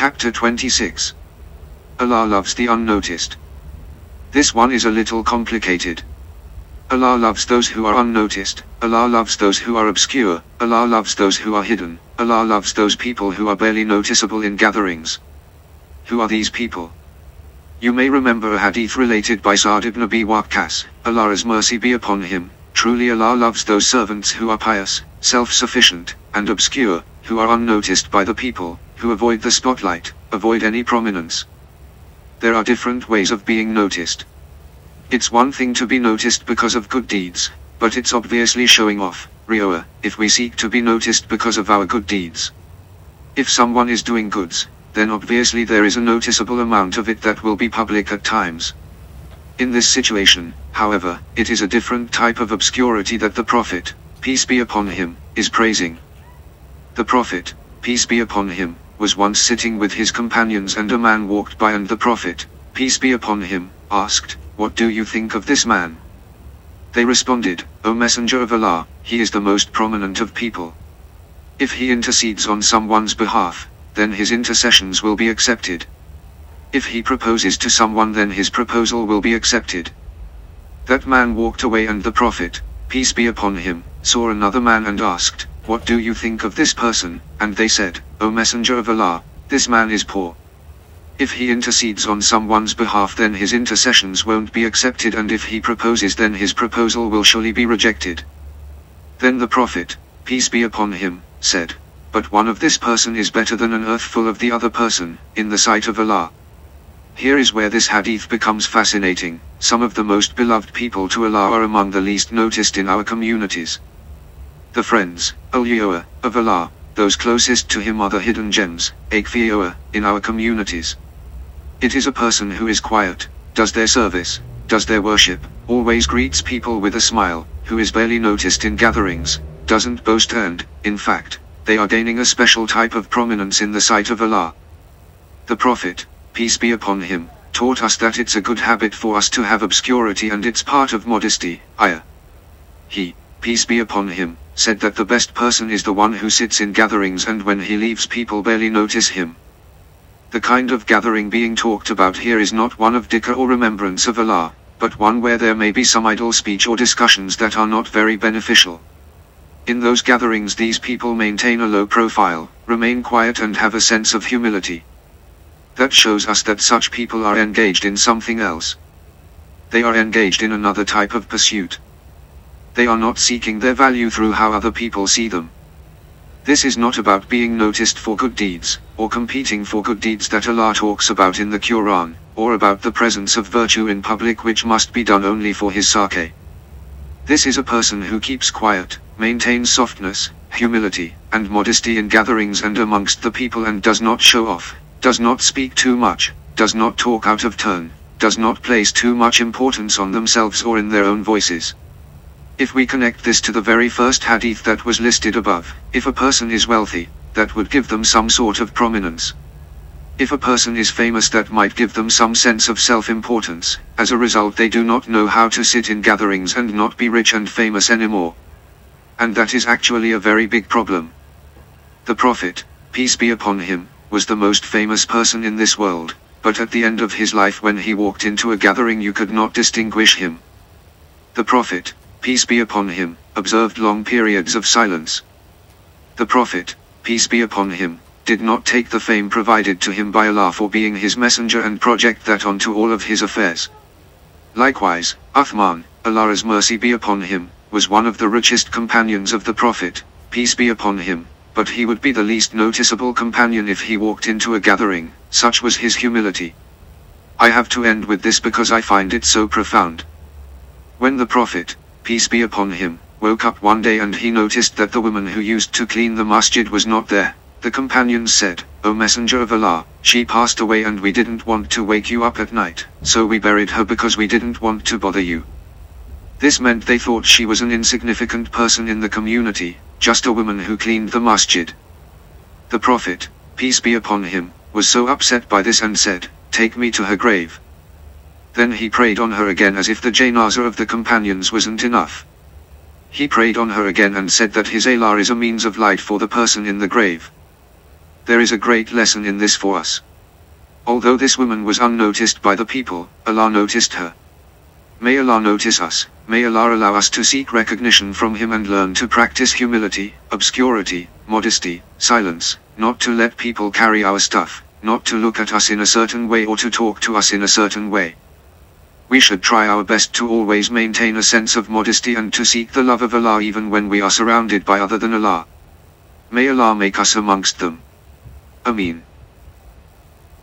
Chapter 26 Allah loves the unnoticed. This one is a little complicated. Allah loves those who are unnoticed, Allah loves those who are obscure, Allah loves those who are hidden, Allah loves those people who are barely noticeable in gatherings. Who are these people? You may remember a hadith related by Sa'd ibn Abi Waqqas, Allah's mercy be upon him, truly Allah loves those servants who are pious, self-sufficient, and obscure, who are unnoticed by the people, who avoid the spotlight, avoid any prominence. There are different ways of being noticed. It's one thing to be noticed because of good deeds, but it's obviously showing off, Riya, if we seek to be noticed because of our good deeds. If someone is doing goods, then obviously there is a noticeable amount of it that will be public at times. In this situation, however, it is a different type of obscurity that the Prophet, peace be upon him, is praising. The Prophet, peace be upon him, was once sitting with his companions and a man walked by and the Prophet, peace be upon him, asked, What do you think of this man? They responded, O Messenger of Allah, he is the most prominent of people. If he intercedes on someone's behalf, then his intercessions will be accepted. If he proposes to someone then his proposal will be accepted. That man walked away and the Prophet, peace be upon him, saw another man and asked, what do you think of this person? And they said, O Messenger of Allah, this man is poor. If he intercedes on someone's behalf then his intercessions won't be accepted and if he proposes then his proposal will surely be rejected. Then the Prophet, peace be upon him, said, But one of this person is better than an earth full of the other person, in the sight of Allah. Here is where this hadith becomes fascinating, some of the most beloved people to Allah are among the least noticed in our communities. The friends, Awliya, of Allah, those closest to Him are the hidden gems, Akhfiya, in our communities. It is a person who is quiet, does their service, does their worship, always greets people with a smile, who is barely noticed in gatherings, doesn't boast and, in fact, they are gaining a special type of prominence in the sight of Allah. The Prophet, peace be upon him, taught us that it's a good habit for us to have obscurity and it's part of modesty, haya. He, peace be upon him, said that the best person is the one who sits in gatherings and when he leaves people barely notice him. The kind of gathering being talked about here is not one of dhikr or remembrance of Allah, but one where there may be some idle speech or discussions that are not very beneficial. In those gatherings these people maintain a low profile, remain quiet and have a sense of humility. That shows us that such people are engaged in something else. They are engaged in another type of pursuit. They are not seeking their value through how other people see them. This is not about being noticed for good deeds, or competing for good deeds that Allah talks about in the Quran, or about the presence of virtue in public which must be done only for his sake. This is a person who keeps quiet, maintains softness, humility, and modesty in gatherings and amongst the people and does not show off, does not speak too much, does not talk out of turn, does not place too much importance on themselves or in their own voices. If we connect this to the very first hadith that was listed above, if a person is wealthy, that would give them some sort of prominence. If a person is famous that might give them some sense of self-importance, as a result they do not know how to sit in gatherings and not be rich and famous anymore. And that is actually a very big problem. The Prophet, peace be upon him, was the most famous person in this world, but at the end of his life when he walked into a gathering you could not distinguish him. The Prophet, peace be upon him, observed long periods of silence. The Prophet, peace be upon him, did not take the fame provided to him by Allah for being his messenger and project that onto all of his affairs. Likewise, Uthman, Allah's mercy be upon him, was one of the richest companions of the Prophet, peace be upon him, but he would be the least noticeable companion if he walked into a gathering, such was his humility. I have to end with this because I find it so profound. When the Prophet, peace be upon him, woke up one day and he noticed that the woman who used to clean the masjid was not there. The companions said, O Messenger of Allah, she passed away and we didn't want to wake you up at night, so we buried her because we didn't want to bother you. This meant they thought she was an insignificant person in the community, just a woman who cleaned the masjid. The Prophet, peace be upon him, was so upset by this and said, Take me to her grave. Then he prayed on her again as if the janazah of the companions wasn't enough. He prayed on her again and said that his salah is a means of light for the person in the grave. there is a great lesson in this for us. Although this woman was unnoticed by the people, Allah noticed her. May Allah notice us, may Allah allow us to seek recognition from Him and learn to practice humility, obscurity, modesty, silence, not to let people carry our stuff, not to look at us in a certain way or to talk to us in a certain way. We should try our best to always maintain a sense of modesty and to seek the love of Allah even when we are surrounded by other than Allah. May Allah make us amongst them. Amin.